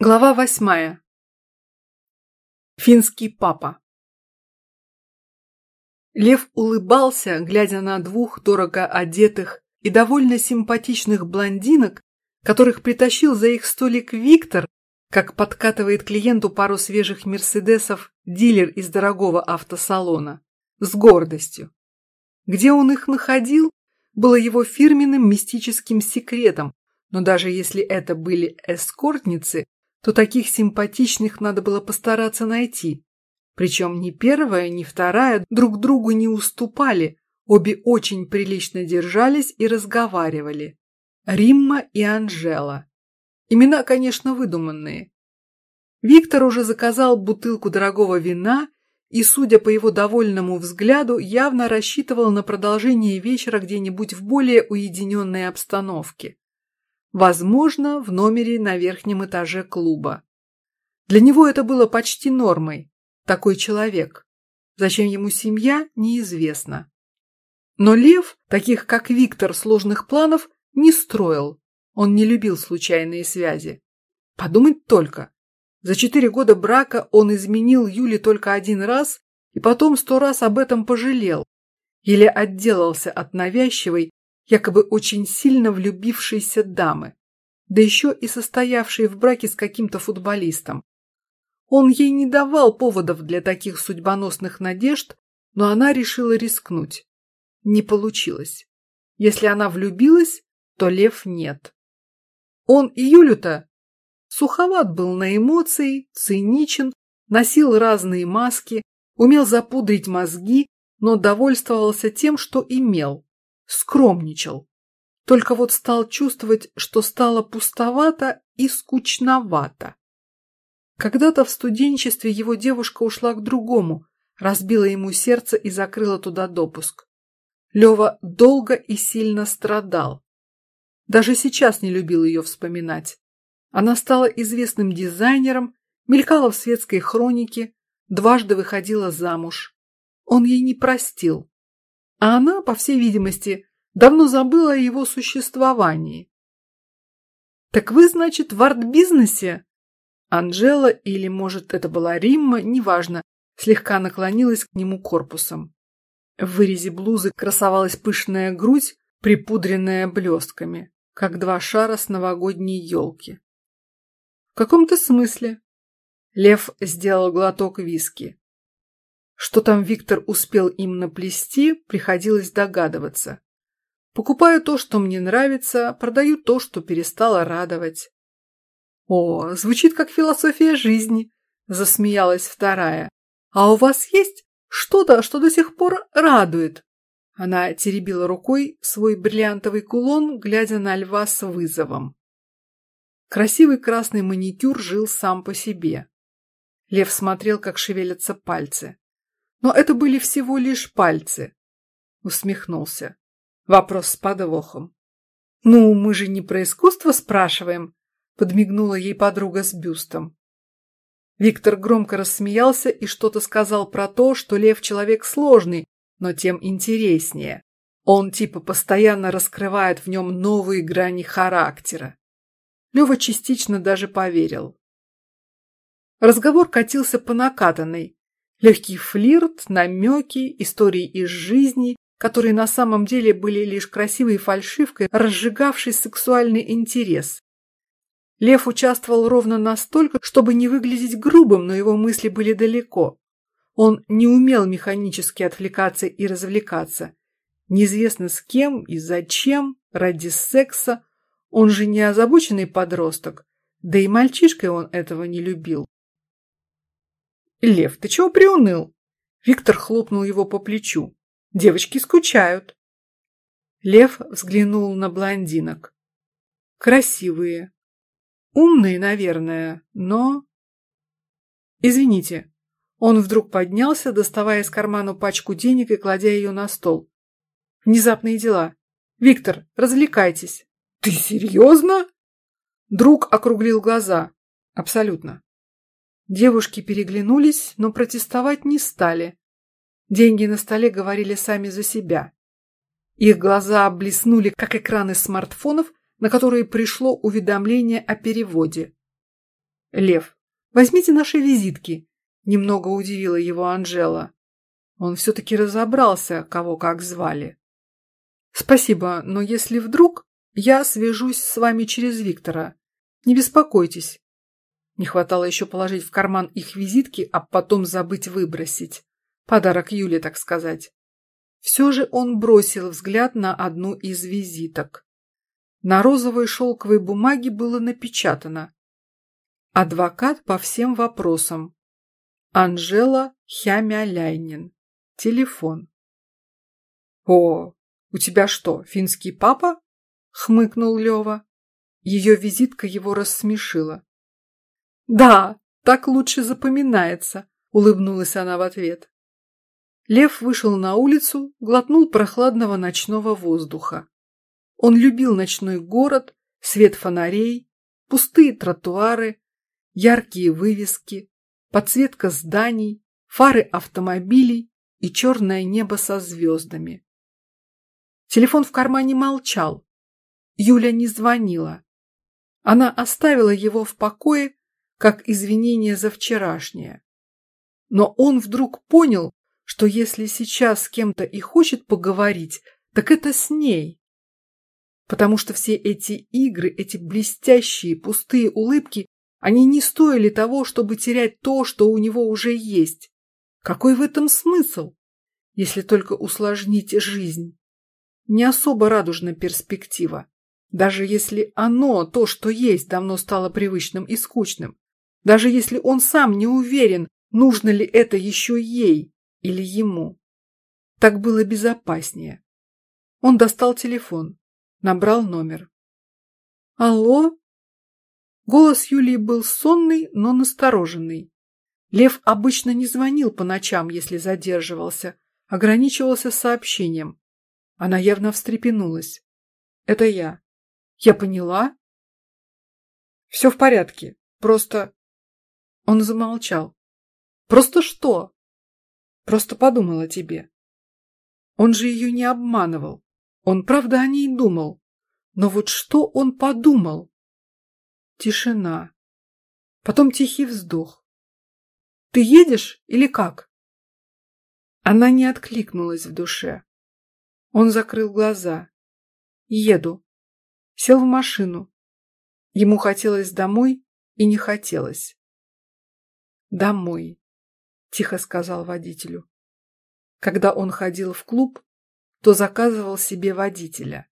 Глава восьмая. Финский папа. Лев улыбался, глядя на двух дорого одетых и довольно симпатичных блондинок, которых притащил за их столик Виктор, как подкатывает клиенту пару свежих мерседесов дилер из дорогого автосалона, с гордостью. Где он их находил, было его фирменным мистическим секретом, но даже если это были эскортницы, то таких симпатичных надо было постараться найти. Причем ни первая, ни вторая друг другу не уступали, обе очень прилично держались и разговаривали. Римма и Анжела. Имена, конечно, выдуманные. Виктор уже заказал бутылку дорогого вина и, судя по его довольному взгляду, явно рассчитывал на продолжение вечера где-нибудь в более уединенной обстановке. Возможно, в номере на верхнем этаже клуба. Для него это было почти нормой. Такой человек. Зачем ему семья, неизвестно. Но Лев, таких как Виктор, сложных планов не строил. Он не любил случайные связи. Подумать только. За четыре года брака он изменил Юле только один раз и потом сто раз об этом пожалел. Или отделался от навязчивой, якобы очень сильно влюбившейся дамы, да еще и состоявшей в браке с каким-то футболистом. Он ей не давал поводов для таких судьбоносных надежд, но она решила рискнуть. Не получилось. Если она влюбилась, то Лев нет. Он и Юлю-то суховат был на эмоции, циничен, носил разные маски, умел запудрить мозги, но довольствовался тем, что имел скромничал. Только вот стал чувствовать, что стало пустовато и скучновато. Когда-то в студенчестве его девушка ушла к другому, разбила ему сердце и закрыла туда допуск. Лева долго и сильно страдал. Даже сейчас не любил ее вспоминать. Она стала известным дизайнером, мелькала в светской хронике, дважды выходила замуж. Он ей не простил. А она, по всей видимости, давно забыла о его существовании. «Так вы, значит, в арт-бизнесе?» Анжела, или, может, это была Римма, неважно, слегка наклонилась к нему корпусом. В вырезе блузы красовалась пышная грудь, припудренная блестками, как два шара с новогодней елки. «В каком-то смысле?» Лев сделал глоток виски. Что там Виктор успел им наплести, приходилось догадываться. Покупаю то, что мне нравится, продаю то, что перестало радовать. О, звучит как философия жизни, засмеялась вторая. А у вас есть что-то, что до сих пор радует? Она теребила рукой свой бриллиантовый кулон, глядя на льва с вызовом. Красивый красный маникюр жил сам по себе. Лев смотрел, как шевелятся пальцы. Но это были всего лишь пальцы. Усмехнулся. Вопрос с подвохом. «Ну, мы же не про искусство спрашиваем», — подмигнула ей подруга с бюстом. Виктор громко рассмеялся и что-то сказал про то, что Лев человек сложный, но тем интереснее. Он типа постоянно раскрывает в нем новые грани характера. Лева частично даже поверил. Разговор катился по накатанной. Легкий флирт, намеки, истории из жизни, которые на самом деле были лишь красивой фальшивкой, разжигавшей сексуальный интерес. Лев участвовал ровно настолько, чтобы не выглядеть грубым, но его мысли были далеко. Он не умел механически отвлекаться и развлекаться. Неизвестно с кем и зачем, ради секса. Он же не озабоченный подросток, да и мальчишкой он этого не любил. «Лев, ты чего приуныл?» Виктор хлопнул его по плечу. «Девочки скучают». Лев взглянул на блондинок. «Красивые. Умные, наверное, но...» «Извините». Он вдруг поднялся, доставая из кармана пачку денег и кладя ее на стол. «Внезапные дела. Виктор, развлекайтесь». «Ты серьезно?» Друг округлил глаза. «Абсолютно. Девушки переглянулись, но протестовать не стали. Деньги на столе говорили сами за себя. Их глаза блеснули, как экраны смартфонов, на которые пришло уведомление о переводе. Лев, возьмите наши визитки, немного удивила его Анжела. Он все-таки разобрался, кого как звали. Спасибо, но если вдруг, я свяжусь с вами через Виктора. Не беспокойтесь. Не хватало еще положить в карман их визитки, а потом забыть выбросить. Подарок Юле, так сказать. Все же он бросил взгляд на одну из визиток. На розовой шелковой бумаге было напечатано «Адвокат по всем вопросам. Анжела Хямяляйнин. Телефон». «О, у тебя что, финский папа?» — хмыкнул Лева. Ее визитка его рассмешила. «Да, так лучше запоминается», — улыбнулась она в ответ. Лев вышел на улицу, глотнул прохладного ночного воздуха. Он любил ночной город, свет фонарей, пустые тротуары, яркие вывески, подсветка зданий, фары автомобилей и черное небо со звездами. Телефон в кармане молчал. Юля не звонила. Она оставила его в покое, как извинение за вчерашнее. Но он вдруг понял, что если сейчас с кем-то и хочет поговорить, так это с ней. Потому что все эти игры, эти блестящие, пустые улыбки, они не стоили того, чтобы терять то, что у него уже есть. Какой в этом смысл, если только усложнить жизнь? Не особо радужная перспектива. Даже если оно, то, что есть, давно стало привычным и скучным. Даже если он сам не уверен, нужно ли это еще ей или ему. Так было безопаснее. Он достал телефон, набрал номер. «Алло?» Голос Юлии был сонный, но настороженный. Лев обычно не звонил по ночам, если задерживался, ограничивался сообщением. Она явно встрепенулась. «Это я. Я поняла?» «Все в порядке. Просто...» Он замолчал. «Просто что?» Просто подумал о тебе. Он же ее не обманывал. Он правда о ней думал. Но вот что он подумал? Тишина. Потом тихий вздох. Ты едешь или как? Она не откликнулась в душе. Он закрыл глаза. Еду. Сел в машину. Ему хотелось домой и не хотелось. Домой тихо сказал водителю. Когда он ходил в клуб, то заказывал себе водителя.